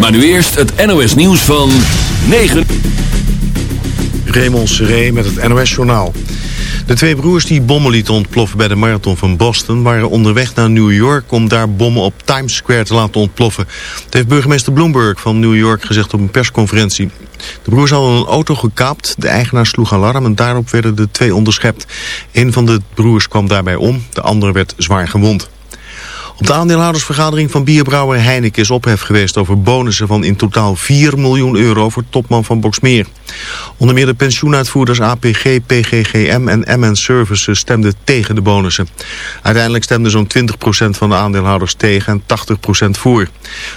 Maar nu eerst het NOS nieuws van 9. Raymond Seré met het NOS journaal. De twee broers die bommen lieten ontploffen bij de marathon van Boston... waren onderweg naar New York om daar bommen op Times Square te laten ontploffen. Dat heeft burgemeester Bloomberg van New York gezegd op een persconferentie. De broers hadden een auto gekaapt, de eigenaar sloeg alarm... en daarop werden de twee onderschept. Een van de broers kwam daarbij om, de andere werd zwaar gewond. Op de aandeelhoudersvergadering van bierbrouwer Heineken is ophef geweest over bonussen van in totaal 4 miljoen euro voor topman van Boxmeer. Onder meer de pensioenuitvoerders APG, PGGM en MN Services stemden tegen de bonussen. Uiteindelijk stemden zo'n 20% van de aandeelhouders tegen en 80% voor.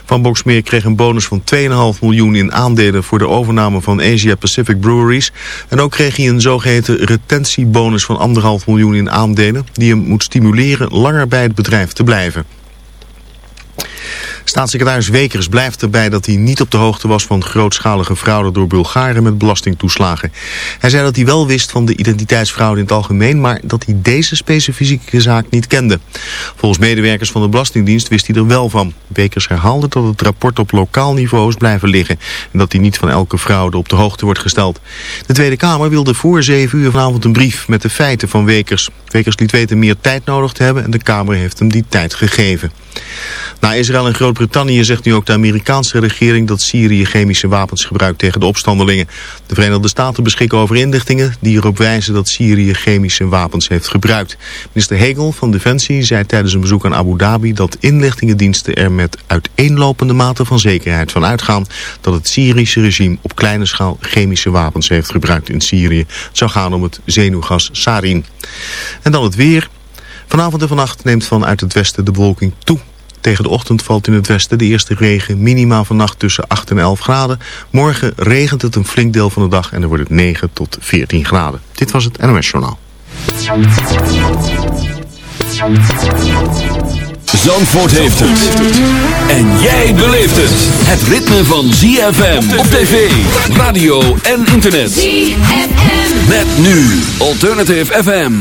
Van Boxmeer kreeg een bonus van 2,5 miljoen in aandelen voor de overname van Asia Pacific Breweries. En ook kreeg hij een zogeheten retentiebonus van 1,5 miljoen in aandelen die hem moet stimuleren langer bij het bedrijf te blijven. Staatssecretaris Wekers blijft erbij dat hij niet op de hoogte was van grootschalige fraude door Bulgaren met belastingtoeslagen. Hij zei dat hij wel wist van de identiteitsfraude in het algemeen, maar dat hij deze specifieke zaak niet kende. Volgens medewerkers van de Belastingdienst wist hij er wel van. Wekers herhaalde dat het rapport op lokaal niveau is blijven liggen en dat hij niet van elke fraude op de hoogte wordt gesteld. De Tweede Kamer wilde voor 7 uur vanavond een brief met de feiten van Wekers. Wekers liet weten meer tijd nodig te hebben en de Kamer heeft hem die tijd gegeven. Na Israël en Groot-Brittannië zegt nu ook de Amerikaanse regering dat Syrië chemische wapens gebruikt tegen de opstandelingen. De Verenigde Staten beschikken over inlichtingen die erop wijzen dat Syrië chemische wapens heeft gebruikt. Minister Hegel van Defensie zei tijdens een bezoek aan Abu Dhabi dat inlichtingendiensten er met uiteenlopende mate van zekerheid van uitgaan dat het Syrische regime op kleine schaal chemische wapens heeft gebruikt in Syrië. Het zou gaan om het zenuwgas sarin. En dan het weer. Vanavond en vannacht neemt vanuit het westen de bewolking toe. Tegen de ochtend valt in het westen de eerste regen. Minima vannacht tussen 8 en 11 graden. Morgen regent het een flink deel van de dag en dan wordt het 9 tot 14 graden. Dit was het NOS Journaal. Zandvoort heeft het. En jij beleeft het. Het ritme van ZFM op tv, radio en internet. ZFM. Met nu Alternative FM.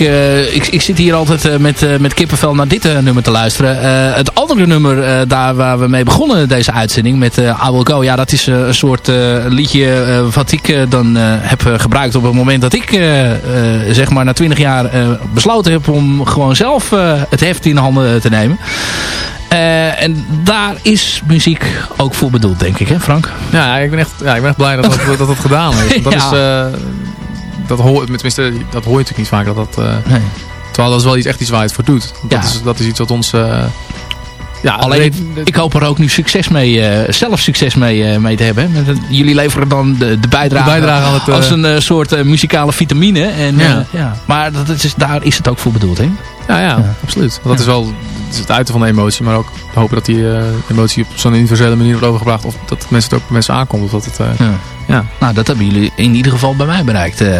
Ik, uh, ik, ik zit hier altijd uh, met, uh, met kippenvel naar dit nummer te luisteren. het andere nummer, daar waar we mee begonnen deze uitzending, met I Will Go. Ja, dat is een soort liedje wat ik dan heb gebruikt op het moment dat ik, zeg maar, na twintig jaar besloten heb om gewoon zelf het heft in handen te nemen. en daar is muziek ook voor bedoeld, denk ik, hè Frank? Ja, ik ben echt, ja, ik ben echt blij dat dat, dat, dat gedaan is. Dat ja. is dat hoor, tenminste, dat hoor je natuurlijk niet vaak. Dat dat, nee. Terwijl dat is wel iets, echt iets waar je het voor doet. Dat, is, dat is iets wat ons... Uh, ja, Alleen, ik hoop er ook nu succes mee, uh, zelf succes mee, mee te hebben. Met, jullie leveren dan de, de bijdrage, de bijdrage aan het, als een soort muzikale vitamine. En, ja. ja. Maar dat is, daar is het ook voor bedoeld, hè? Ja, ja, ja. absoluut. Dat is wel het, het uiten van de emotie, maar ook hopen dat die emotie op zo'n universele manier wordt overgebracht. Of dat mensen het ook mensen aankomt. Of dat het, ja. Nou, dat hebben jullie in ieder geval bij mij bereikt. Uh,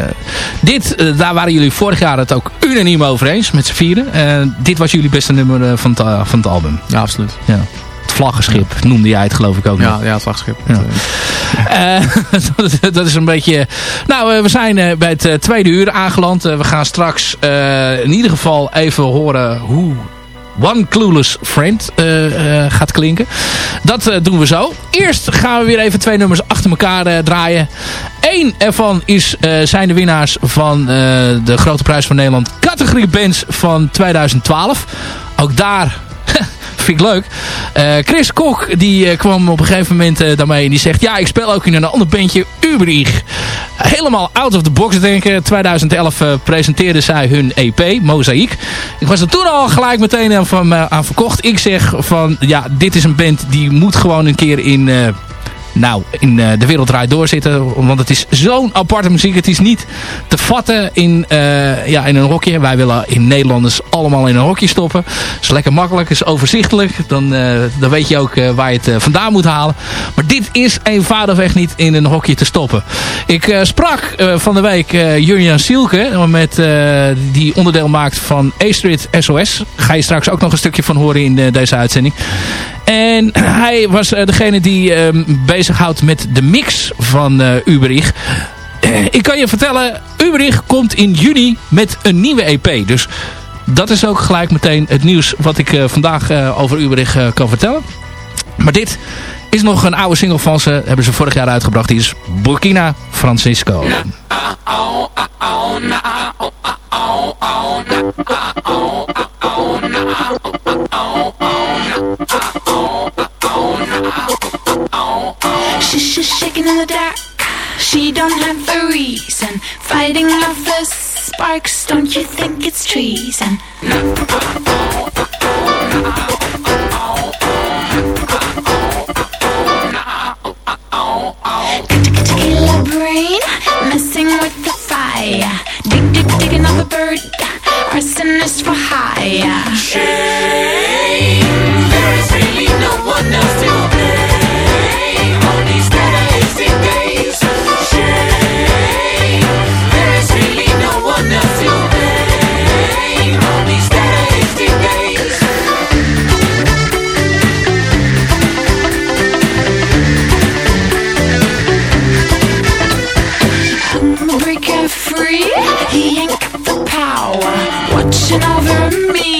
dit, uh, daar waren jullie vorig jaar het ook unaniem over eens met z'n vieren. Uh, dit was jullie beste nummer van, van het album. Ja, absoluut. Ja vlaggenschip noemde jij het geloof ik ook ja, Ja, het vlaggenschip. Ja. dat, dat, is een beetje... Nou, we zijn bij het tweede uur aangeland. we gaan straks in ieder geval even horen hoe One Clueless Friend uh, uh, gaat klinken. Dat uh, doen we zo. Eerst gaan we weer even twee nummers achter elkaar draaien. Eén ervan is, zijn de winnaars van de Grote Prijs van Nederland categorie bands van 2012. Ook daar vind ik leuk. Uh, Chris Kok die uh, kwam op een gegeven moment uh, daarmee en die zegt... Ja, ik speel ook in een ander bandje, Uberig. Helemaal out of the box denken. 2011 presenteerde zij hun EP, Mozaïek. Ik was er toen al gelijk meteen aan, aan verkocht. Ik zeg van, ja, dit is een band die moet gewoon een keer in nou, in uh, de wereld draait doorzitten. Want het is zo'n aparte muziek. Het is niet te vatten in, uh, ja, in een hokje. Wij willen in Nederlanders allemaal in een hokje stoppen. Is lekker makkelijk, is overzichtelijk. Dan, uh, dan weet je ook waar je het vandaan moet halen. Maar dit is eenvoudigweg niet in een hokje te stoppen. Ik sprak van de week Jurjan Sielke. Met, die onderdeel maakt van A-Street SOS. Ga je straks ook nog een stukje van horen in deze uitzending. En hij was degene die uh, bezighoudt met de mix van uh, Uberich. Eh, ik kan je vertellen, Uberich komt in juni met een nieuwe EP. Dus dat is ook gelijk meteen het nieuws wat ik vandaag over Uberich kan vertellen. Maar dit is nog een oude single van ze. Hebben ze vorig jaar uitgebracht. Die is Burkina Francisco. Shaking in the dark. She don't have a reason. Fighting off the sparks. Don't you think it's treason? Killer brain, messing taking off a bird are sinners for hire. Shame. There is really no one else to blame on these days, days. Shame. reflection of me.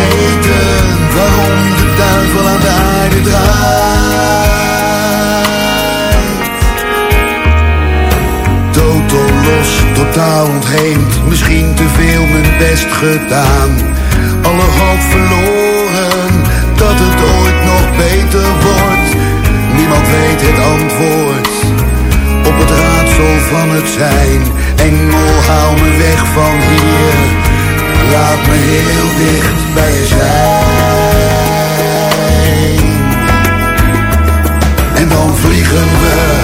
Vergeten, waarom de duivel aan de aarde draait. Totaal los, totaal ontheemd, misschien te veel mijn best gedaan. Alle hoop verloren, dat het ooit nog beter wordt. Niemand weet het antwoord op het raadsel van het zijn. Engel, haal me weg van hier, laat me heel dicht bij je zijn. En dan vliegen we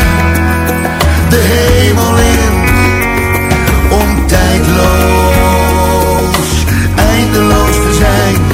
de hemel in, om tijdloos, eindeloos te zijn.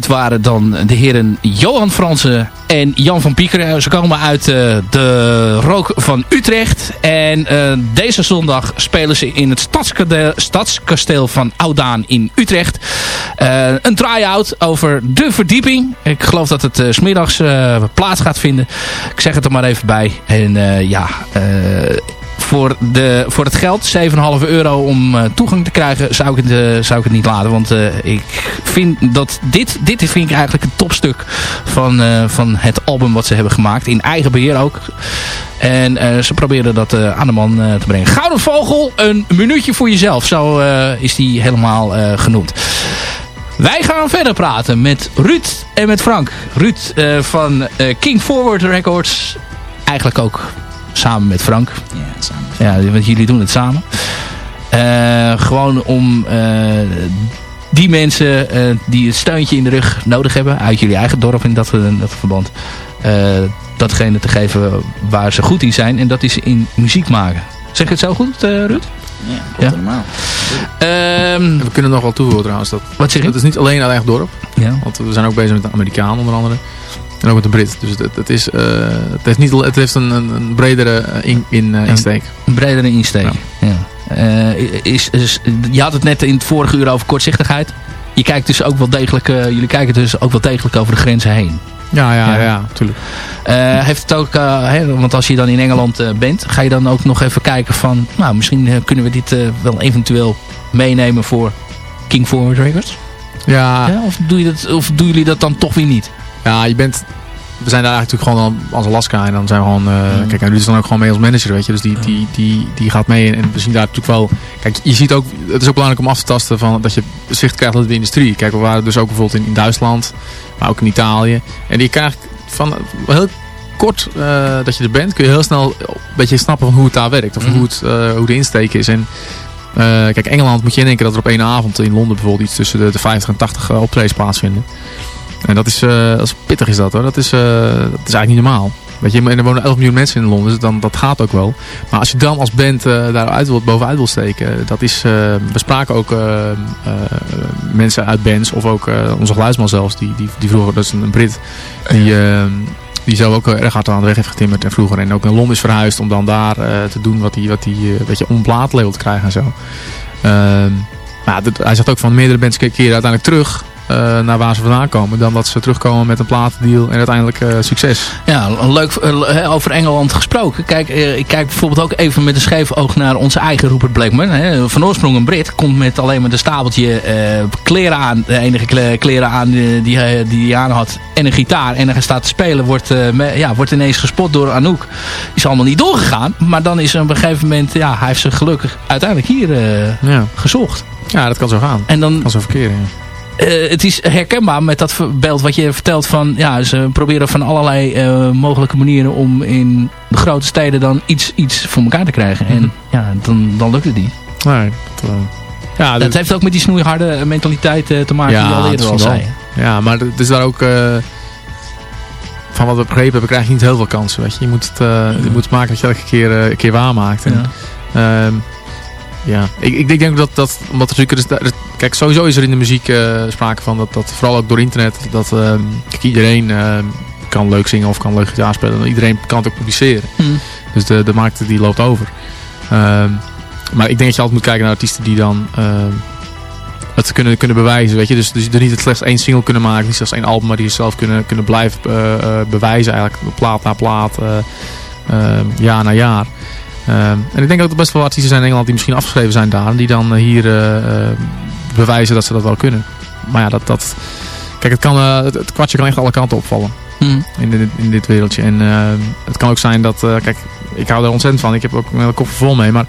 Dit waren dan de heren Johan Fransen en Jan van Piekeren. Ze komen uit uh, de Rook van Utrecht. En uh, deze zondag spelen ze in het stadskasteel, van Oudaan in Utrecht. Uh, een try-out over de verdieping. Ik geloof dat het smiddags plaats gaat vinden. Ik zeg het er maar even bij. En ja voor, de, voor het geld, 7,5 euro om uh, toegang te krijgen, zou ik het, uh, zou ik het niet laten. Want uh, ik vind dat dit, dit vind ik eigenlijk het topstuk van, van het album wat ze hebben gemaakt. In eigen beheer ook. En ze proberen dat aan de man te brengen. Gouden Vogel, een minuutje voor jezelf. Zo is die helemaal genoemd. Wij gaan verder praten met Ruud en met Frank. Ruud van King Forward Records. Eigenlijk ook samen met Frank. Ja, samen. Ja, want jullie doen het samen. Uh, gewoon om uh, die mensen uh, die het steuntje in de rug nodig hebben. Uit jullie eigen dorp in dat, dat verband. datgene te geven waar ze goed in zijn. En dat is in muziek maken. Zeg ik het zo goed, Ruud? Ja, ja. normaal. Um, we kunnen nog wel toevoegen trouwens. Dat, wat zeg je? Het is niet alleen uit eigen dorp. Ja. Want we zijn ook bezig met de Amerikaan onder andere. En ook met een Brit. Dus het, het, is, het heeft, niet, het heeft een, een bredere in, in, insteek. Een bredere insteek, ja. is, is, je had het net in het vorige uur over kortzichtigheid. Je kijkt dus ook wel degelijk, jullie kijken dus ook wel degelijk over de grenzen heen. Ja, ja, ja, ja tuurlijk. heeft het ook, want als je dan in Engeland bent, ga je dan ook nog even kijken van, nou misschien kunnen we dit wel eventueel meenemen voor King Forward Records? Ja. ja. of, doe je dat, of doen jullie dat dan toch weer niet? Ja, je bent... We zijn daar eigenlijk gewoon als Alaska en dan zijn we gewoon... Uh, Kijk, en is dan ook gewoon mee als manager, weet je. Dus die, die, die, die gaat mee en we zien daar natuurlijk wel... Kijk, je ziet ook... Het is ook belangrijk om af te tasten van dat je zicht krijgt op de industrie. Kijk, we waren dus ook bijvoorbeeld in, in Duitsland, maar ook in Italië. En die krijgt van heel kort uh, dat je er bent, kun je heel snel een beetje snappen van hoe het daar werkt. Of mm. hoe, het, uh, hoe de insteek is. En uh, kijk, Engeland moet je indenken dat er op één avond in Londen bijvoorbeeld iets tussen de, de 50 en 80 uh, optredens plaatsvinden. En dat is, uh, dat is pittig is dat hoor. Dat is, dat is eigenlijk niet normaal. Weet je, en er wonen 11 miljoen mensen in Londen, dus dan, dat gaat ook wel. Maar als je dan als band daaruit wilt, bovenuit wil steken, dat is, we spraken ook mensen uit bands, of ook onze geluidsman zelfs, die, die, die vroeger, dat is een Brit, die, die zelf ook erg hard aan de weg heeft getimmerd en vroeger. En ook naar Londen is verhuisd om dan daar te doen wat hij wat hij uh, weet je, onplaat te krijgen en zo. Uh, maar hij zegt ook van meerdere bands keren uiteindelijk terug naar waar ze vandaan komen. Dan dat ze terugkomen met een platendeal en uiteindelijk uh, succes. Ja, leuk uh, over Engeland gesproken. Kijk, ik kijk bijvoorbeeld ook even met een scheef oog naar onze eigen Rupert Blackman. Hè. Van oorsprong een Brit. Komt met alleen maar een stapeltje kleren aan. De enige kleren aan die, die, hij aan had. En een gitaar. En hij staat te spelen. Wordt, ja, wordt ineens gespot door Anouk. Is allemaal niet doorgegaan. Maar dan is er op een gegeven moment... Ja, hij heeft ze gelukkig uiteindelijk hier ja. gezocht. Ja, dat kan zo gaan. En dan, kan zo verkeren, ja. Uh, het is herkenbaar met dat beeld wat je vertelt van... Ja, ze proberen van allerlei uh, mogelijke manieren om in de grote steden dan iets, iets voor elkaar te krijgen. Mm -hmm. En ja, dan, dan lukt het niet. Nee, dat, uh, ja, dat heeft ook met die snoeiharde mentaliteit te maken ja, die je al eerder al zei. Ja, maar het is daar ook... van wat we begrepen hebben, krijg je niet heel veel kansen. Weet je. Je, moet het, je moet maken dat je elke keer, een keer waarmaakt. En, ja. Ehm, ja, ik, ik denk dat, dat omdat er natuurlijk... Kijk, sowieso is er in de muziek uh, sprake van dat, dat vooral ook door internet, dat uh, kijk, iedereen uh, kan leuk zingen of kan leuk gitaar spelen. Iedereen kan het ook publiceren. Mm. Dus de, de markt die loopt over. Ehm, maar ik denk dat je altijd moet kijken naar artiesten die dan ehm, het kunnen, kunnen bewijzen. Weet je? Dus, dus er niet het slechts één single kunnen maken, niet slechts één album, maar die zelf kunnen, kunnen blijven bewijzen eigenlijk. Plaat na plaat, ehm, jaar na jaar. Uh, en ik denk ook dat er best wel artiesten zijn in Engeland die misschien afgeschreven zijn daar. Die dan uh, hier uh, bewijzen dat ze dat wel kunnen. Maar ja, dat... dat kijk, het, kan, het, het, kwartje kan echt alle kanten opvallen. Mm. In, dit, in dit wereldje. En het kan ook zijn dat... kijk, ik hou er ontzettend van. Ik heb ook een koffer vol mee. Maar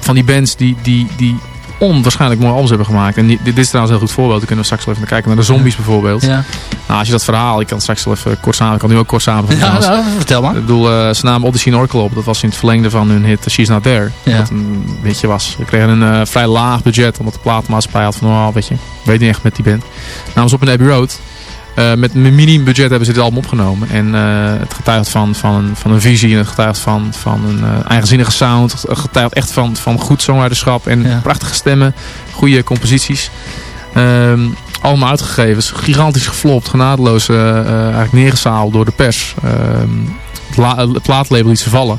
van die bands die, die, die onwaarschijnlijk mooie albums hebben gemaakt. En dit, is trouwens een heel goed voorbeeld. Dan kunnen we straks wel even kijken naar de zombies bijvoorbeeld. Ja. Nou, als je dat verhaal, ik kan straks wel even kort samen, ik kan nu ook kort samen Ja, nou, vertel maar. Ik bedoel, uh, ze namen Odyssey Oracle op. Dat was in het verlengde van hun hit She's Not There. Ja. Dat een beetje was. We kregen een uh, vrij laag budget, omdat de platenmaatschappij had van, oh, weet je, weet niet echt met die band. Namens op een Abbey Road. Uh, met een minimum budget hebben ze dit album opgenomen. En uh, het getuigt van, van, van een visie. En het getuigt van, van een uh, eigenzinnige sound. Het getuigt echt van, van goed songwriterschap. En ja. prachtige stemmen. Goede composities. Um, allemaal uitgegeven. Gigantisch geflopt. Genadeloos eigenlijk neergezaald door de pers. Um, het, het plaatlabel liet ze vallen.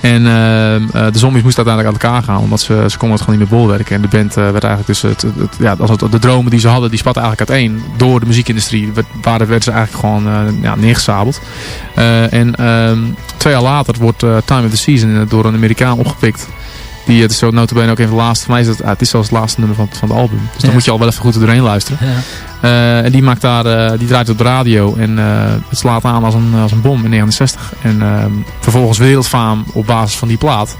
En uh, de zombies moesten uiteindelijk uit elkaar gaan. Omdat ze, ze konden het gewoon niet meer bolwerken. En de band uh, werd eigenlijk dus... Het, het, ja, de dromen die ze hadden, die spatten eigenlijk uiteen. Door de muziekindustrie. Waar werden ze eigenlijk gewoon uh, ja, neergesabeld. en ehm, twee jaar later wordt Time of the Season door een Amerikaan opgepikt. Die, het is zo notabene ook even laatste. Voor mij is het, het is zelfs het laatste nummer van, van het album. Dus ja. dan moet je al wel even goed er doorheen luisteren. Ja. Uh, en die, maakt daar, uh, die draait op de radio. En uh, het slaat aan als een, als een bom in 69. En ehm, vervolgens wereldfaam op basis van die plaat.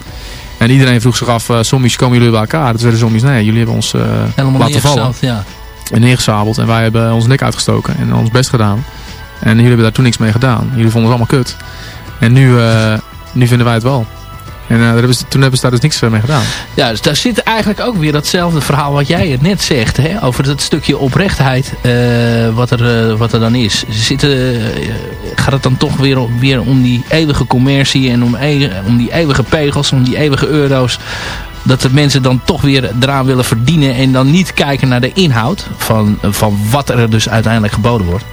En iedereen vroeg zich af, zombies komen jullie bij elkaar? Dus zeiden zombies, nee, jullie hebben ons laten vallen. Ja. En neergezabeld. En wij hebben ons nek uitgestoken en ons best gedaan. En jullie hebben daar toen niks mee gedaan. Jullie vonden het allemaal kut. En nu, nu vinden wij het wel. En uh, hebben ze, toen hebben ze daar dus niks mee gedaan. Ja, dus daar zit eigenlijk ook weer datzelfde verhaal wat jij het net zegt. Hè? Over dat stukje oprechtheid uh, wat, er, uh, wat er dan is. Zitten, gaat het dan toch weer, weer om die eeuwige commercie en om, e om die eeuwige pegels, om die eeuwige euro's dat de mensen dan toch weer eraan willen verdienen en dan niet kijken naar de inhoud van, van wat er dus uiteindelijk geboden wordt.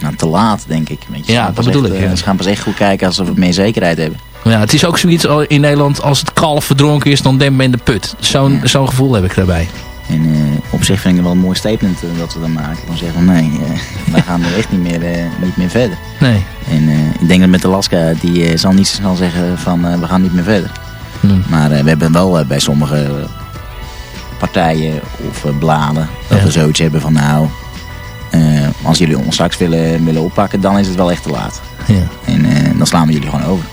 Nou, te laat, denk ik. Je. Ja, dat bedoel echt, ik, eh, ja. Ze gaan pas echt goed kijken als wat meer zekerheid hebben. Ja, het is ook zoiets in Nederland, als het kalf verdronken is, dan dempt men de put. Zo'n zo'n gevoel heb ik daarbij. En eh, op zich vind ik het wel een mooi statement eh, dat we dan maken. Dan zeggen van nee, eh, wij gaan er echt niet meer, niet meer verder. Nee. En ik denk dat met Alaska, die zal niet zo snel zeggen van we gaan niet meer verder. Maar we hebben wel bij sommige partijen of bladen dat Ja. we zoiets hebben van nou, als jullie ons straks willen, willen oppakken, dan is het wel echt te laat. Ja. En dan slaan we jullie gewoon over.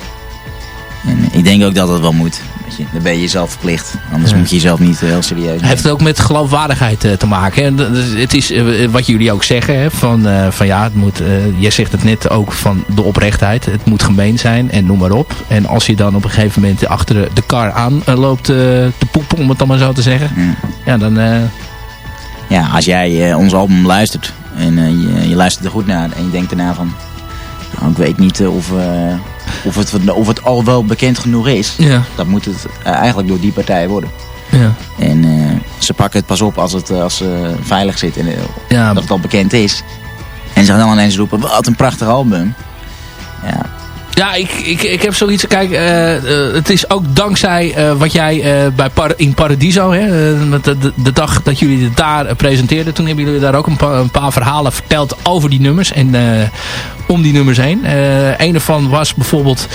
En ik denk ook dat dat wel moet. Je, dan ben je jezelf verplicht. Anders Ja. moet je jezelf niet eh, heel serieus nemen. Heeft het ook met geloofwaardigheid eh, te maken. Het is eh, wat jullie ook zeggen. Hè? Van, van ja, het moet, jij zegt het net ook van de oprechtheid. Het moet gemeen zijn en noem maar op. En als je dan op een gegeven moment achter de, kar aan loopt te poepen, om het dan maar zo te zeggen. Ja. Ja, dan... Ja, als jij ons album luistert en je, je luistert er goed naar en je denkt daarna van... Nou, ik weet niet of, of, het, of het al wel bekend genoeg is. ja, Dat moet het eh, eigenlijk door die partij worden. ja, En eh, ze pakken het pas op als het eh, als ze veilig zit en ja, dat het al bekend is. En ze gaan dan ineens roepen, wat een prachtig album. Ja, Ja, ik, ik, ik heb zoiets. Kijk, eh, eh, het is ook dankzij eh, wat jij bij Par in Paradiso, hè, met de, de, de dag dat jullie het daar presenteerden, toen hebben jullie daar ook een, pa- een paar verhalen verteld over die nummers en om die nummers heen. Een ervan was bijvoorbeeld.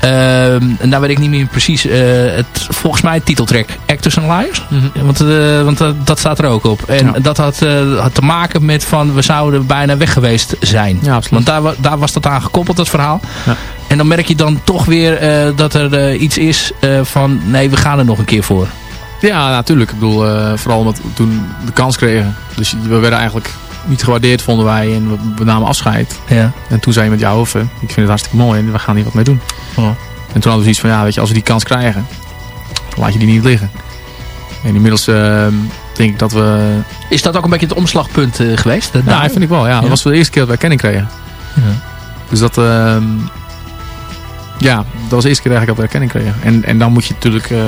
en daar weet ik niet meer precies. het, volgens mij titeltrack Actors and Liars. Ja, Want, want dat- dat staat er ook op. En Ja. dat had, had te maken met van we zouden bijna weg geweest zijn. Ja, absoluut. Want daar, daar was dat aan gekoppeld, dat verhaal. Ja. En dan merk je dan toch weer eh, dat er eh, iets is eh, van nee, we gaan er nog een keer voor. Ja, natuurlijk. Ik bedoel, vooral omdat we toen de kans kregen. Dus we werden eigenlijk niet gewaardeerd, vonden wij. En we, we namen afscheid. Ja. En toen zei je met jou, of, ik vind het hartstikke mooi en we gaan hier wat mee doen. Ja. En toen hadden we zoiets van, ja, weet je, als we die kans krijgen, dan laat je die niet liggen. En inmiddels eh, denk ik dat we... Is dat ook een beetje het omslagpunt geweest? Ja, daar? vind ik wel. Ja. Dat was de eerste keer dat wij kenning kregen. Ja. Dus dat... ehm, ja, dat was de eerste keer eigenlijk dat we erkenning kregen. En, en dan moet je natuurlijk... eh,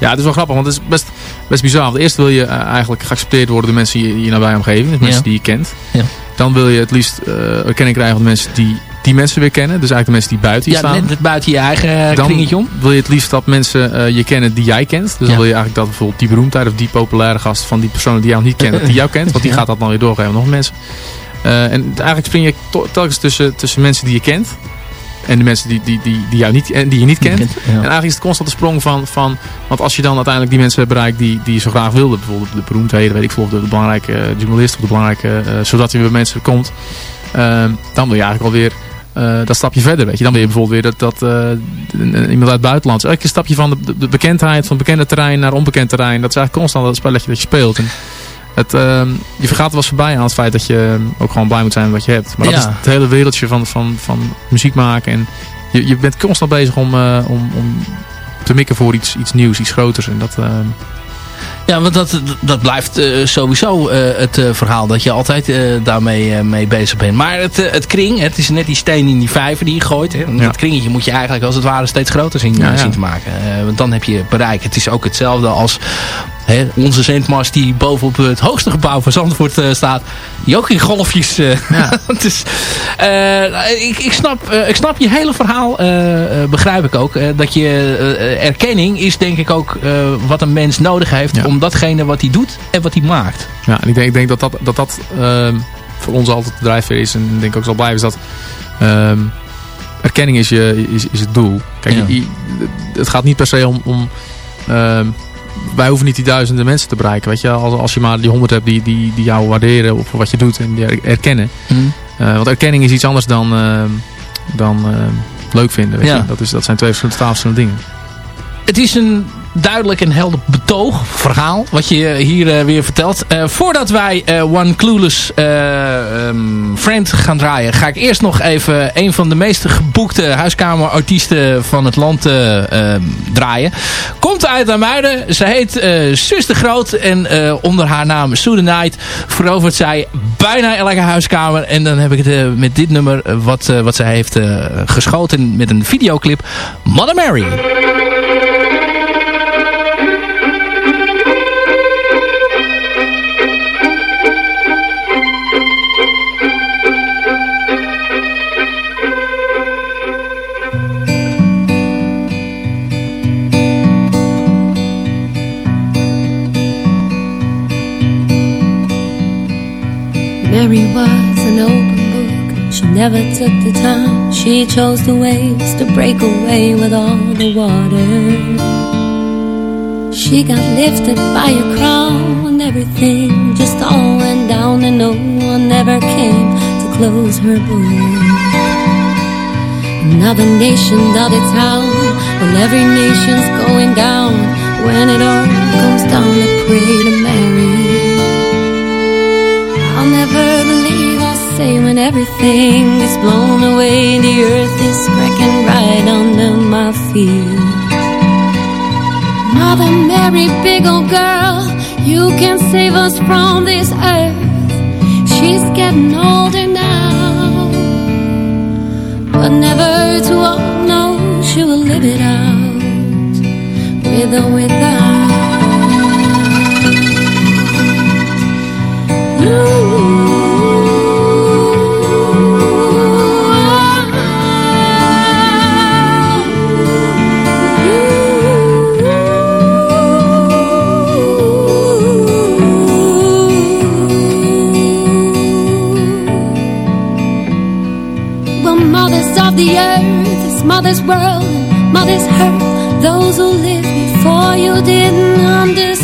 ja, het is wel grappig, want het is best, best bizar. Want eerst wil je eh, eigenlijk geaccepteerd worden door mensen in je, je nabije omgeving. Dus mensen Ja. die je kent. Ja. Dan wil je het liefst eh, erkenning krijgen van de mensen die die mensen weer kennen. Dus eigenlijk de mensen die buiten je Ja, staan. net buiten je eigen dan kringetje om. wil je het liefst dat mensen je kennen die jij kent. Dus dan Ja. wil je eigenlijk dat bijvoorbeeld die beroemdheid of die populaire gast van die persoon die jou niet kent, dat die jou kent. Want die Ja. gaat dat dan weer doorgeven aan nog mensen. Eh, en eigenlijk spring je telkens tussen, tussen mensen die je kent. En de mensen die, die, die, die, jou niet, en die je niet kent. Ja. En eigenlijk is het constante sprong van, van... Want als je dan uiteindelijk die mensen bereikt die, die je zo graag wilde. Bijvoorbeeld de beroemdheden, weet ik veel. Of de, de belangrijke eh, journalist of de belangrijke... eh, zodat je bij mensen komt. eh, dan wil je eigenlijk alweer eh dat stapje verder, weet je. Dan wil je bijvoorbeeld weer dat, dat eh, iemand uit het buitenland... Elke stapje van de bekendheid, van bekende terrein naar onbekend terrein. Dat is eigenlijk constant dat spelletje dat je speelt. En het, ehm, je vergaat er wel eens voorbij aan het feit dat je ook gewoon blij moet zijn met wat je hebt. Maar dat is het hele wereldje van, van, van muziek maken. En je, je bent constant bezig om, eh, om, om te mikken voor iets, iets nieuws, iets groters. En dat, eh, Ja, want dat, dat blijft eh, sowieso eh, het verhaal dat je altijd daarmee mee bezig bent. Maar het, het kring, het is net die steen in die vijver die je gooit. Hè. Ja. Dat kringetje moet je eigenlijk als het ware steeds groter zien, Ja, ja. zien te maken. Want dan heb je bereik. Het is ook hetzelfde als hè, onze zendmast die bovenop het hoogste gebouw van Zandvoort eh, staat. Die ook in golfjes... eh, het is, eh, ik, ik, snap, ik snap je hele verhaal, begrijp ik ook. dat je erkenning is denk ik ook wat een mens nodig heeft Ja. om datgene wat hij doet en wat hij maakt. Ja, en ik denk, ik denk dat dat, dat, dat ehm, voor ons altijd de drijfveer is. En ik denk ook zal blijven is dat ehm, erkenning is, je, is, is het doel. Kijk, Ja. je- het gaat niet per se om... om ehm, wij hoeven niet die duizenden mensen te bereiken. Weet je? Als, als je maar die honderd hebt die, die, die jou waarderen op wat je doet en die er- erkennen. Eh, want erkenning is iets anders dan, ehm, dan ehm, leuk vinden. Weet Ja. je? Dat, is, dat zijn twee verschillende dingen. Het is een duidelijk en helder betoog, verhaal, wat je hier eh, weer vertelt. Eh, voordat wij eh, One Clueless eh, ehm, Friend gaan draaien, ga ik eerst nog even een van de meest geboekte huiskamerartiesten van het land eh, ehm, draaien. Komt uit Amuiden, ze heet eh Sus de Groot en eh, onder haar naam Sue Night verovert zij bijna elke huiskamer. En dan heb ik het eh, met dit nummer eh, wat, eh, wat zij heeft eh, geschoten met een videoclip, Mother Mary. Mary was an open book. She never took the time. She chose the waves to break away with all the water. She got lifted by a crown and everything just all went down and no one ever came to close her book. Another nation, another town. Well, every nation's going down when it all comes down to pray to Mary. I'll never believe I say when everything is blown away, the earth is cracking right under my feet. Mother Mary, big old girl, you can save us from this earth. She's getting older now, but never to all know she will live it out with or without. Well, the earth, it's mother's world, mother's hurt. Those who lived before you didn't understand.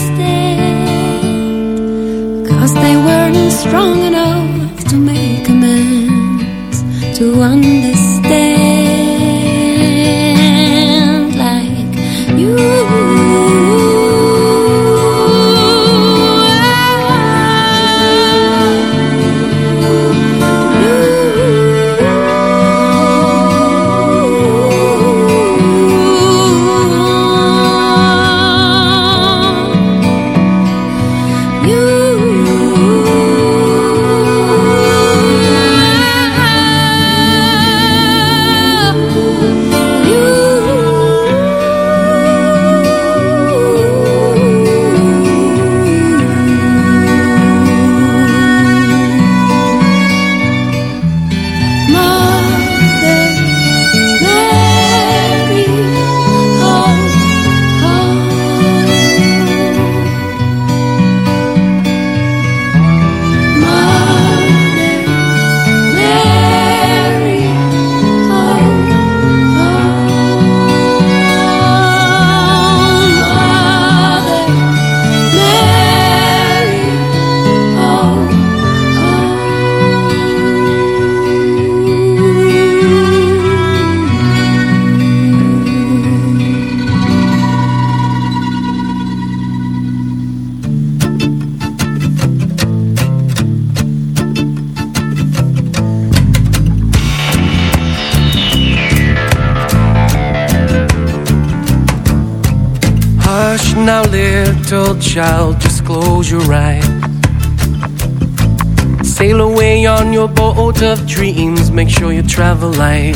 Travel light.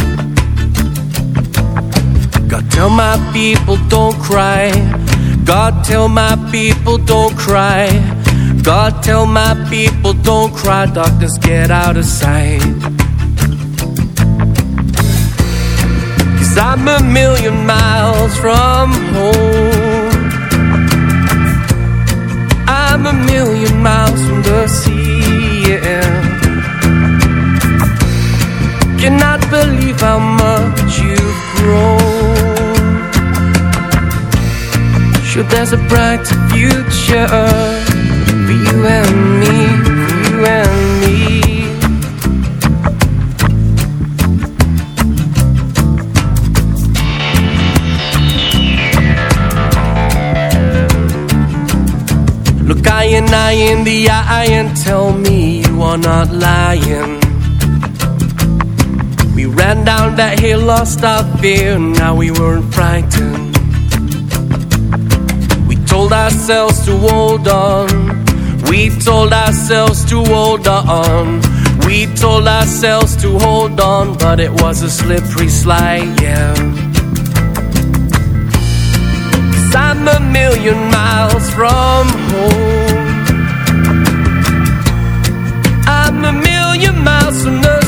God, tell my people don't cry. God, tell my people don't cry. God, tell my people don't cry. Darkness, get out of sight. Cause I'm a million miles from home. I'm a million miles from the sea. Cannot believe how much you've grown. Sure, there's a bright future for you and me, you and me. Look I and I in the eye and tell me you are not lying. Ran down that hill, lost our fear, now we weren't frightened. We told ourselves to hold on. We told ourselves to hold on. We told ourselves to hold on, but it was a slippery slide, yeah. Cause I'm a million miles from home. I'm a million miles from the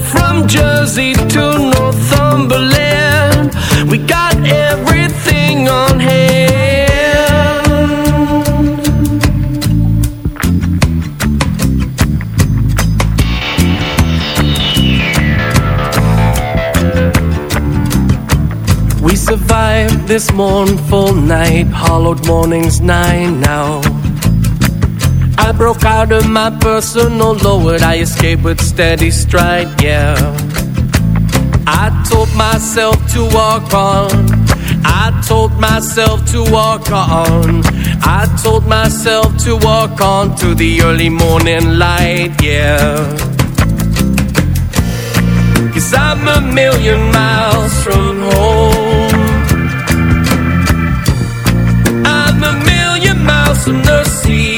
From Jersey to Northumberland, we got everything on hand. We survived this mournful night, hollowed mornings nine now. I broke out of my personal lowered, I escaped with steady stride, yeah. I told myself to walk on. I told myself to walk on. I told myself to walk on to the early morning light, yeah. Cause I'm a million miles from home. I'm a million miles from the sea,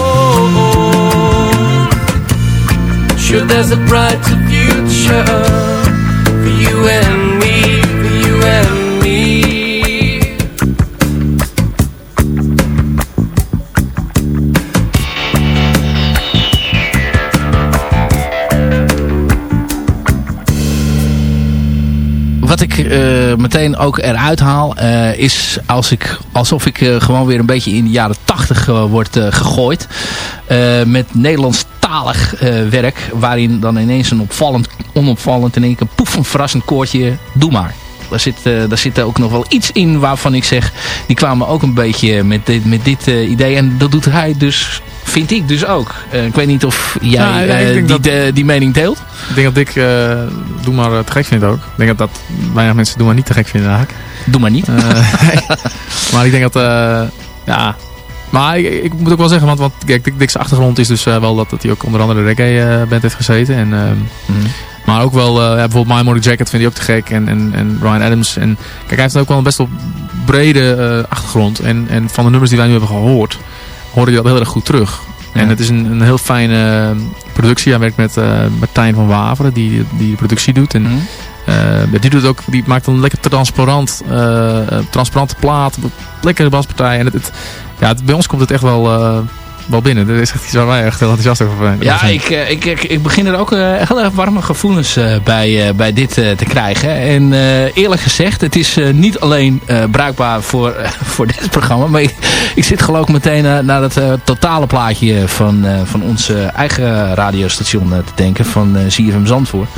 There's a brighter future for you and ik eh, meteen ook eruit haal eh, is als ik, alsof ik eh, gewoon weer een beetje in de jaren tachtig word gegooid. met Nederlandstalig werk waarin dan ineens een opvallend, onopvallend in één keer poef een verrassend koortje, doe maar. Daar zit, daar zit ook nog wel iets in waarvan ik zeg, die kwamen ook een beetje met dit, met dit idee. En dat doet hij dus vind ik dus ook. Uh, ik weet niet of jij uh, denk die, dat- de- die mening deelt. Ik denk dat ik eh, Doe maar eh, te gek vind ook. Ik denk dat, dat weinig mensen Doe maar niet te gek vinden eigenlijk. Doe maar niet. Eh, maar ik denk dat, eh, ja... Maar ik, ik moet ook wel zeggen, want, want kijk, Dick, Dick's achtergrond is dus eh, wel dat, dat hij ook onder andere reggae eh, band heeft gezeten. En, ehm, Mhm. Maar ook wel, eh, ja, bijvoorbeeld My Morning Jacket vind hij ook te gek. En, en, en Ryan Adams. En kijk, hij heeft ook wel een best wel brede eh, achtergrond. En, en van de nummers die wij nu hebben gehoord, hoor je dat heel erg goed terug. En het is een, een heel fijne eh, productie. Hij werkt met, eh met Tijn van Waveren, die, die de productie doet. En Mhm. eh, die, doet ook, die maakt een lekker transparant, eh, transparante plaat. Lekkere baspartij. En het, het- ja, het- bij ons komt het echt wel, wel binnen. Dat is echt iets waar wij echt heel enthousiast over zijn. Ja, ik, eh, ik, ik, ik begin er ook eh, heel erg warme gevoelens eh, bij, eh, bij dit eh, te krijgen. En eh, eerlijk gezegd, het is eh, niet alleen eh, bruikbaar voor, eh, voor dit programma. Maar ik, ik zit geloof ik meteen eh, naar het eh, totale plaatje van, eh, van ons eh, eigen radiostation eh, te denken. Van eh CFM Zandvoort.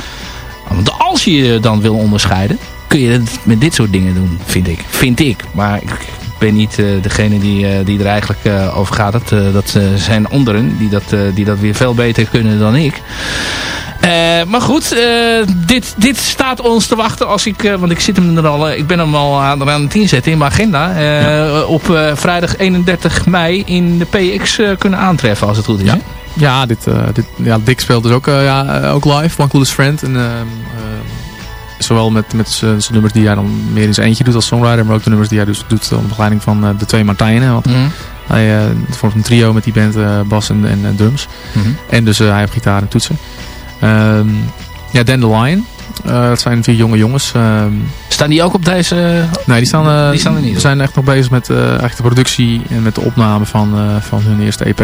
Want als je je dan wil onderscheiden, kun je het met dit soort dingen doen, vind ik. Vind ik. Maar ik ben niet eh, degene die, eh, die er eigenlijk eh, over gaat. Dat, dat zijn anderen die dat, die dat weer veel beter kunnen dan ik. Maar goed, dit, dit staat ons te wachten als ik, want ik zit hem er al, ik ben hem al aan, aan het inzetten in mijn agenda. Op vrijdag 31 mei in de PX kunnen aantreffen als het goed is. hè? Ja, dit, dit, ja, Dick speelt dus ook, ja, ook live, One Coolest Friend. En, ehm, zowel met, met zijn nummers die hij dan meer in zijn eentje doet als songwriter, maar ook de nummers die hij dus doet onder begeleiding van eh, de twee Martijnen. Want Mhm. hij eh, vormt een trio met die band, eh, bas en, en, en drums. Mhm. En dus hij heeft gitaar en toetsen. Ehm ja, Dandelion. Eh dat zijn vier jonge jongens. Ehm, Staan die ook op deze... nee, die staan, Die staan er niet op. zijn echt nog bezig met echt de productie en met de opname van, van hun eerste EP.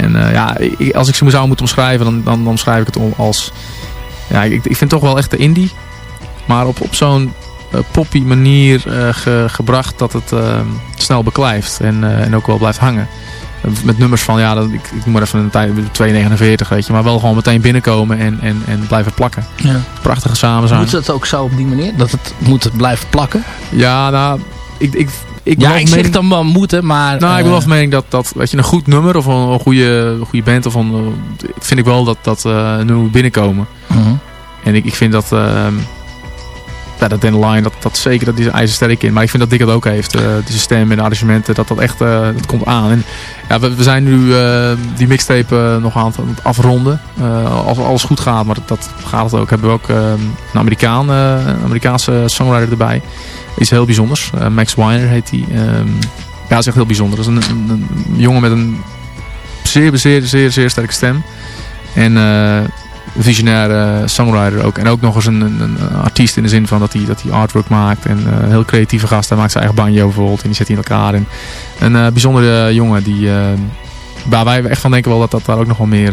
En ja, ik- als ik ze zou moeten omschrijven, dan, dan, dan omschrijf ik het om als... Ja, ik, ik vind toch wel echt de indie. Maar op, op zo'n eh, poppy manier eh, ge- gebracht dat het eh, snel beklijft. En, eh, en ook wel blijft hangen. met nummers van, ja, dat, ik, ik noem maar even een tijd, 2,49 weet je. Maar wel gewoon meteen binnenkomen en, en, en blijven plakken. Ja. Prachtige samen zijn. Moet dat ook zo op die manier? Dat het moet blijven plakken? Ja, nou, ik, ik, ik ja, ik zeg dan wel moeten, maar... Nou, ik ben wel van mening dat, dat weet je, een goed nummer of een, een goede, goede band of een, vind ik wel dat dat moet binnenkomen. mhm. En ik, ik vind dat, ehm ja, dat Dandelion, dat, dat zeker, dat is er ijzersterk in. Maar ik vind dat Dick dat ook heeft. eh die stem en de arrangementen, dat dat echt, eh, dat komt aan. En ja, we, we zijn nu eh, die mixtape nog aan het, afronden. Als alles goed gaat, maar dat, gaat het ook. Hebben we ook ehm, een Amerikaan, een Amerikaanse songwriter erbij. Iets heel bijzonders. Max Weiner heet hij. ja, dat is echt heel bijzonder. Dat is een, een, een jongen met een zeer, zeer, zeer, zeer sterke stem. En een visionaire songwriter ook. En ook nog eens een, een, een artiest in de zin van dat hij, dat hij artwork maakt. En een heel creatieve gast. Hij maakt zijn eigen banjo bijvoorbeeld. En die zet hij in elkaar. En een eh, bijzondere jongen die... eh, waar wij echt van denken wel dat dat daar ook nog wel meer...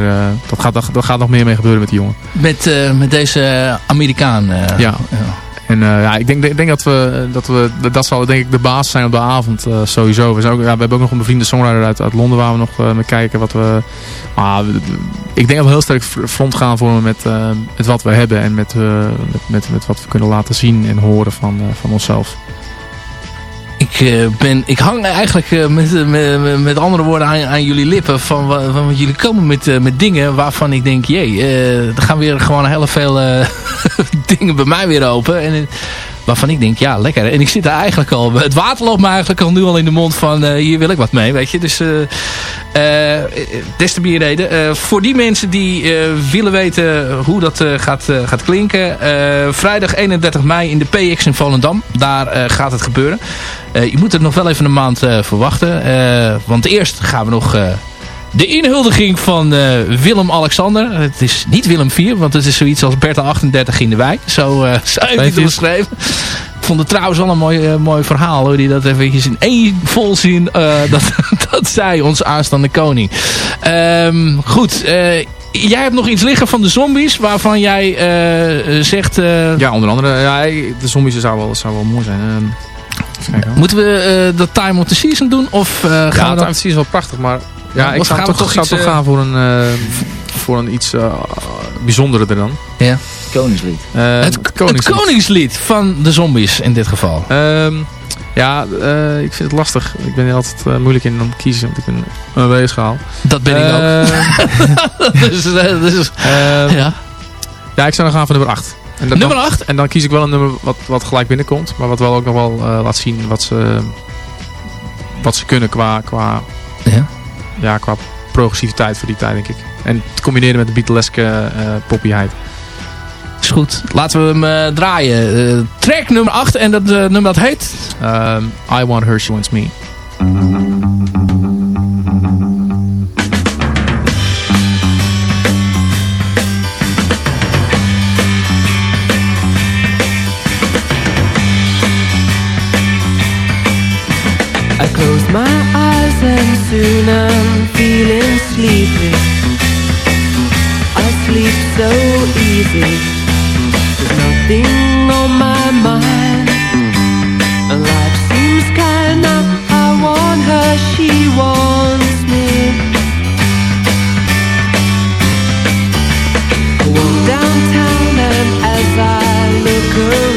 dat, gaat, dat, dat gaat nog meer mee gebeuren met die jongen. Met, met deze Amerikaan. Ja. En eh, ja, ik denk, denk dat we, dat we, dat zal denk ik de basis zijn op de avond eh, sowieso. We, zijn ook, ja, we hebben ook nog een bevriende songwriter uit, uit Londen waar we nog eh, mee kijken wat we... Maar ik denk dat we heel sterk fr- front gaan vormen met, met wat we hebben en met, met, met, met wat we kunnen laten zien en horen van, van onszelf. Ik, eh, ben, ik hang eigenlijk eh, met, eh, met, met andere woorden aan, aan jullie lippen. Van, van, jullie komen met, met dingen waarvan ik denk... Jee, er gaan weer gewoon heel veel dingen bij mij weer open. En, waarvan ik denk, ja, lekker. En ik zit daar eigenlijk al... Het water loopt me eigenlijk al nu al in de mond van... eh, hier wil ik wat mee, weet je. Dus eh, eh, des te meer reden. Voor die mensen die willen weten hoe dat gaat, gaat klinken. vrijdag 31 mei in de PX in Volendam. Daar gaat het gebeuren. Je moet er nog wel even een maand verwachten. want eerst gaan we nog... de inhuldiging van eh, Willem-Alexander. Het is niet Willem 4, want het is zoiets als Bertha 38 in de wijk. Zo, eh zo heeft hij het Netjes. beschreven. Ik vond het trouwens wel een mooi, eh, mooi verhaal. Hoe die dat eventjes in één volzin... eh dat, dat zei ons aanstaande koning. Ehm, goed, jij hebt nog iets liggen van de zombies... waarvan jij zegt... Ja, onder andere, ja, de zombies zou wel, zou wel mooi zijn. Hoor. Moeten we dat Time of the Season doen? Of gaan Ja, we dat... is is wel prachtig, maar ja, ik zou toch, toch zou iets, toch eh, gaan voor een, eh, voor een iets eh bijzondere dan. Ja. Koningslied. Eh, Het, het Koningslied. koningslied van de zombies in dit geval. Ehm, ja, eh, ik vind het lastig. Ik ben er altijd eh, moeilijk in om te kiezen, want ik ben een weegschaal. Dat ben ik ook. Ehm, dus, dus, ehm, ja. ja, ik zou dan gaan voor nummer 8. En dat- Nummer dan- 8? En dan kies ik wel een nummer wat, wat gelijk binnenkomt, maar wat wel ook nog wel eh, laat zien wat ze, wat ze kunnen qua, qua, Ja. Ja, qua progressiviteit voor die tijd, denk ik. En te combineren met de Beatleske eh poppyheid. Is goed. Laten we hem eh, draaien. Eh, track nummer 8 en dat eh, nummer dat heet... Ehm, I Want Her, She Wants Me. I close my and soon I'm feeling sleepy. I sleep so easy. There's nothing on my mind. And life seems kinda, I want her, she wants me. I walk downtown and as I look around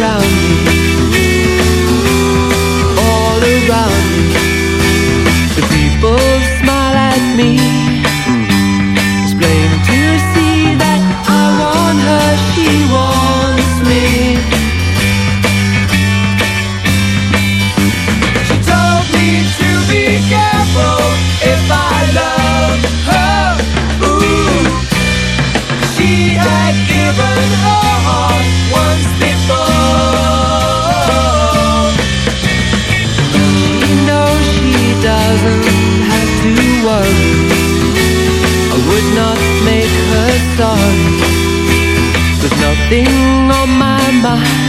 Nothing on my mind.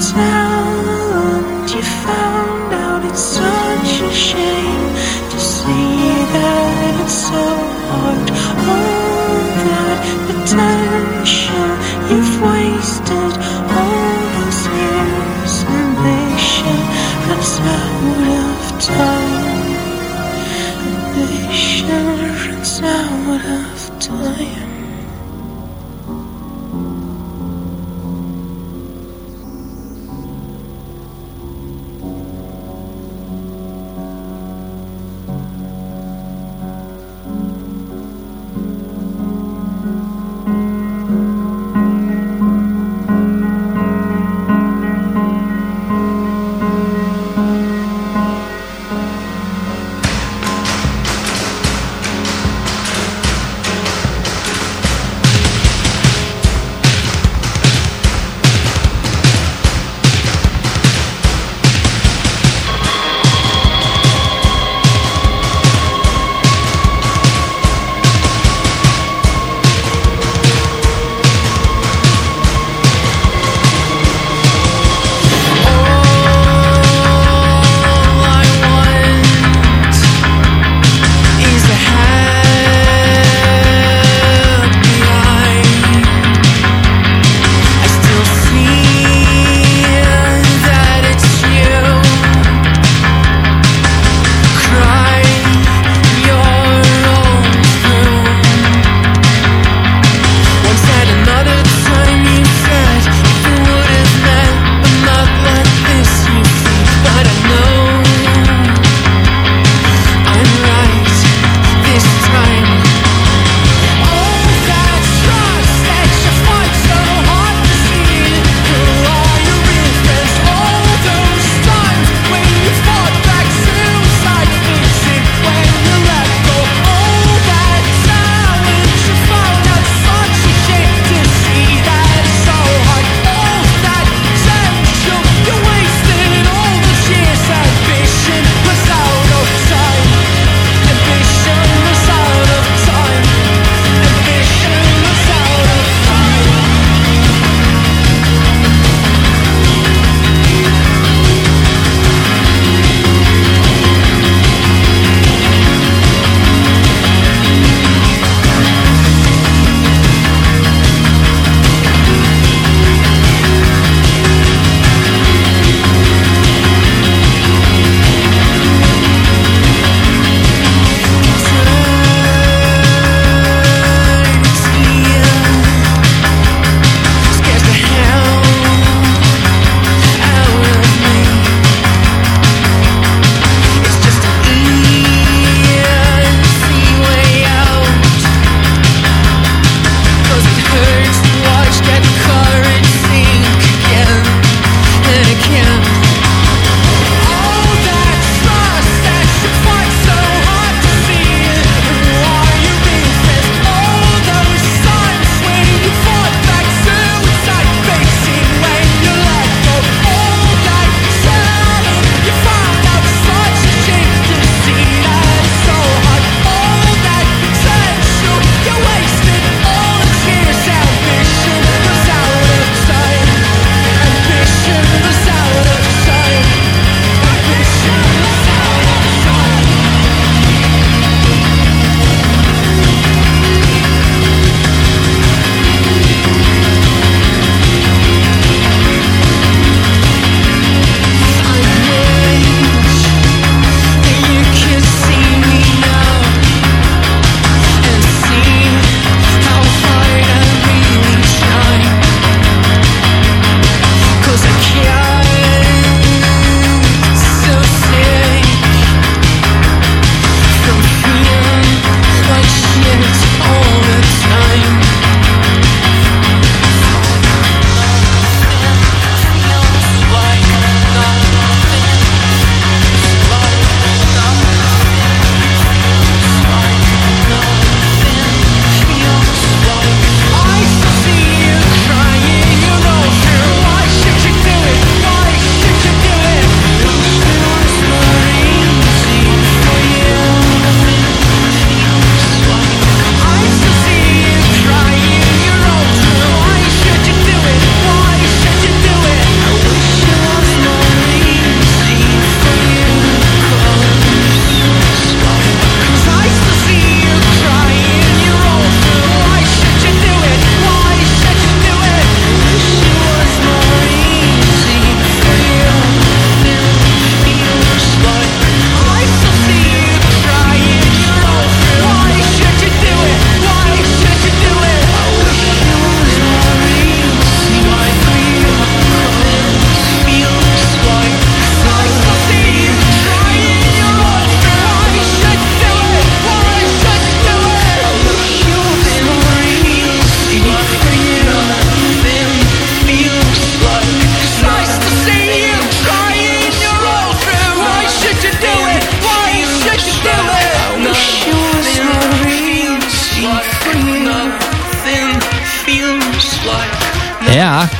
touch.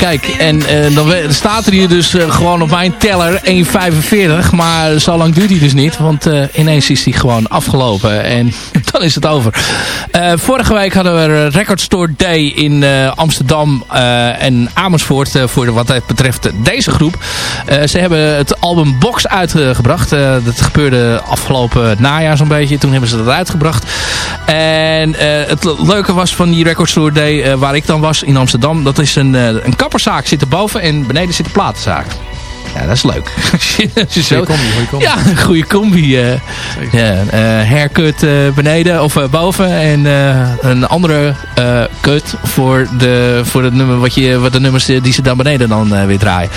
Kijk, en uh, dan staat er hier dus uh, gewoon op mijn teller 1,45. Maar zo lang duurt hij dus niet, want uh, ineens is hij gewoon afgelopen. En dan is het over. vorige week hadden we Record Store Day in Amsterdam en Amersfoort voor wat het betreft deze groep. ze hebben het album Box uitgebracht. dat gebeurde afgelopen najaar zo'n beetje. Toen hebben ze dat uitgebracht. En het leuke was van die Record Store Day waar ik dan was in Amsterdam. Dat is een eh, een kapperzaak zit er boven en beneden zit de platenzaak. Ja, dat is leuk. goeie combi, goeie combi. Ja, een goede combi. Uh, ja, uh, haircut uh, beneden of boven. En een andere cut voor, de, voor het nummer wat, je, wat de nummers die ze dan beneden dan weer draaien.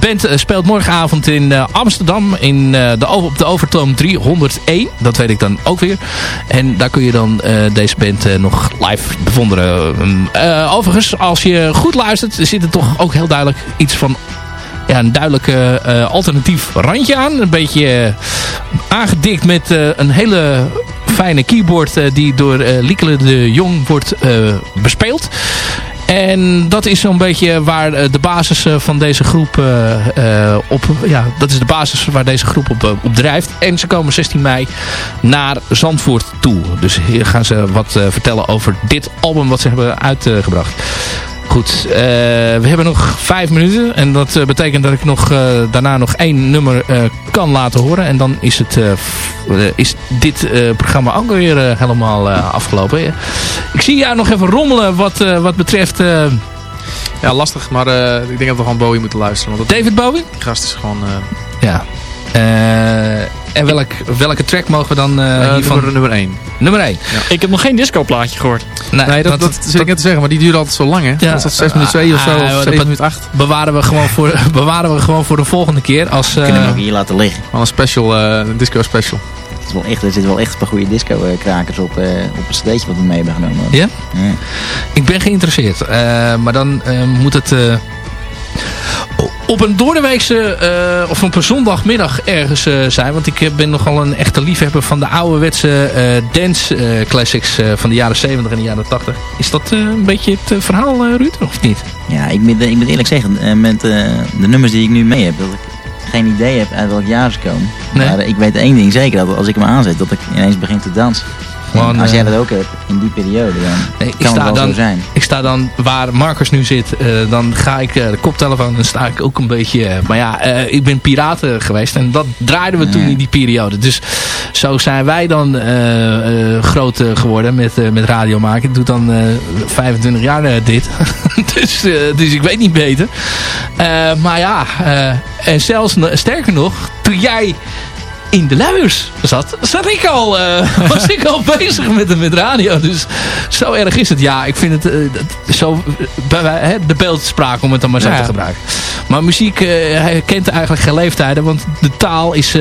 band speelt morgenavond in Amsterdam in, de, op de Overtoom 301. Dat weet ik dan ook weer. En daar kun je dan deze band nog live bewonderen. overigens, als je goed luistert, zit er toch ook heel duidelijk iets van ja, een duidelijk uh, alternatief randje aan. Een beetje uh, aangedikt met een hele fijne keyboard die door Liekele de Jong wordt bespeeld. En dat is zo'n beetje waar de basis van deze groep op... Ja, dat is de basis waar deze groep op, op drijft. En ze komen 16 mei naar Zandvoort toe. Dus hier gaan ze wat vertellen over dit album wat ze hebben uitgebracht. Goed, uh, we hebben nog vijf minuten. En dat uh, betekent dat ik nog, uh, daarna nog één nummer kan laten horen. En dan is, het, is dit programma ook weer helemaal afgelopen. Ik zie jou nog even rommelen wat, wat betreft... ja, lastig. Maar ik denk dat we gewoon Bowie moeten luisteren. Want David Bowie? Die gast is gewoon... ja. En welk, welke track mogen we dan uh, hiervan... Nummer, nummer 1. Nummer 1. Ja. Ik heb nog geen discoplaatje gehoord. Nee, nee dat, dat, dat zit ik net te zeggen, maar die duurt altijd zo lang, hè? Ja. Dat is 6 minuten 2 of zo, uh, of 7 minuten 8. Bewaren we, gewoon voor, bewaren we gewoon voor de volgende keer. Als, uh, Kunnen we ook hier laten liggen. Al een special, een disco special. Het is wel echt, er zitten wel echt een paar goede disco-krakers op, op het steetje wat we mee hebben genomen. Ja? ja? Ik ben geïnteresseerd. maar dan moet het op een doordeweekse uh, of op een zondagmiddag ergens uh, zijn. Want ik ben nogal een echte liefhebber van de ouderwetse uh, dance classics van de jaren 70 en de jaren 80. Is dat een beetje het verhaal, Ruud, of niet? Ja, ik moet, ik moet eerlijk zeggen, met de nummers die ik nu mee heb, dat ik geen idee heb uit welk jaar ze komen. Nee. Maar ik weet één ding zeker, dat als ik hem aanzet, dat ik ineens begin te dansen. Gewoon, als jij dat ook hebt in die periode, dan nee, kan het wel dan, zo zijn. Ik sta dan waar Marcus nu zit, uh, dan ga ik uh, de koptelefoon en sta ik ook een beetje... Uh, maar ja, ik ben piraten geweest en dat draaiden we toen in die periode. Dus zo zijn wij dan groot geworden met, met radio maken. Ik doe dan 25 jaar dit. dus, dus ik weet niet beter. maar ja, en zelfs sterker nog, toen jij in de luiers zat, zat ik al, uh, was ik al bezig met, met radio. Dus zo erg is het. Ja, ik vind het uh, zo, uh, de beeldspraak om het dan maar zo ja. te gebruiken. Maar muziek hij kent eigenlijk geen leeftijden, want de taal is,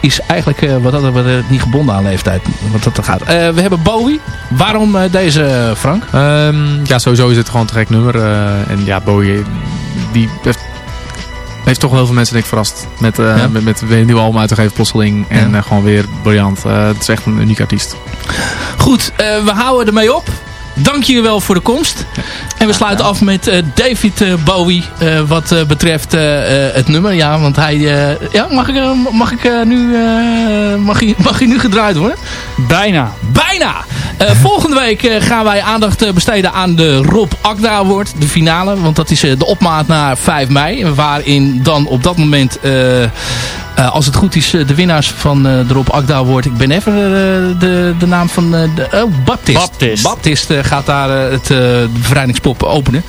is eigenlijk wat dat wat, niet gebonden aan leeftijd. Wat dat gaat. we hebben Bowie. Waarom deze, Frank? Um, ja, sowieso is het gewoon een trek nummer. en ja, Bowie die heeft heeft toch wel heel veel mensen denk ik verrast. Met, uh, ja. met, met, weer een nieuw album uitgegeven plotseling. En ja. uh, gewoon weer briljant. Uh, het is echt een uniek artiest. Goed, we houden ermee op. Dank jullie wel voor de komst. En we sluiten af met uh, David uh, Bowie. Uh, wat betreft het nummer. Ja, want hij... ja, mag ik, mag ik nu... mag, hij, mag hij nu gedraaid worden? Bijna. Bijna! volgende week gaan wij aandacht besteden aan de Rob Akda Award. De finale. Want dat is de opmaat naar 5 mei. Waarin dan op dat moment... Uh, als het goed is, de winnaars van uh, de Rob Akda Award. Ik ben even uh, de, de naam van... de, oh, Baptist. Baptist. Baptist gaat daar het de bevrijdingspop openen.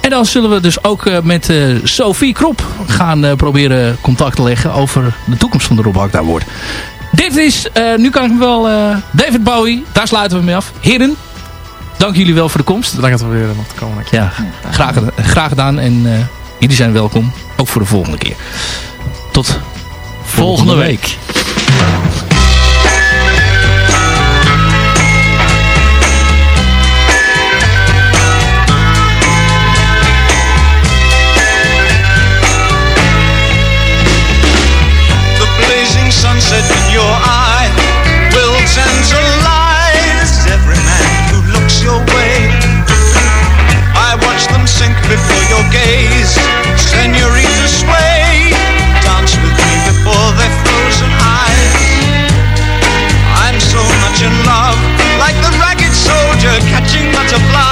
En dan zullen we dus ook met Sophie Krop gaan proberen contact te leggen over de toekomst van de Rob Akda Award. Dit is, nu kan ik hem wel, David Bowie. Daar sluiten we mee af. Heren, dank jullie wel voor de komst. Bedankt dat we weer mochten komen. Ja, graag, graag gedaan. En jullie zijn welkom. Ook voor de volgende keer. Tot volgende week. sunset in your eye catching butterflies.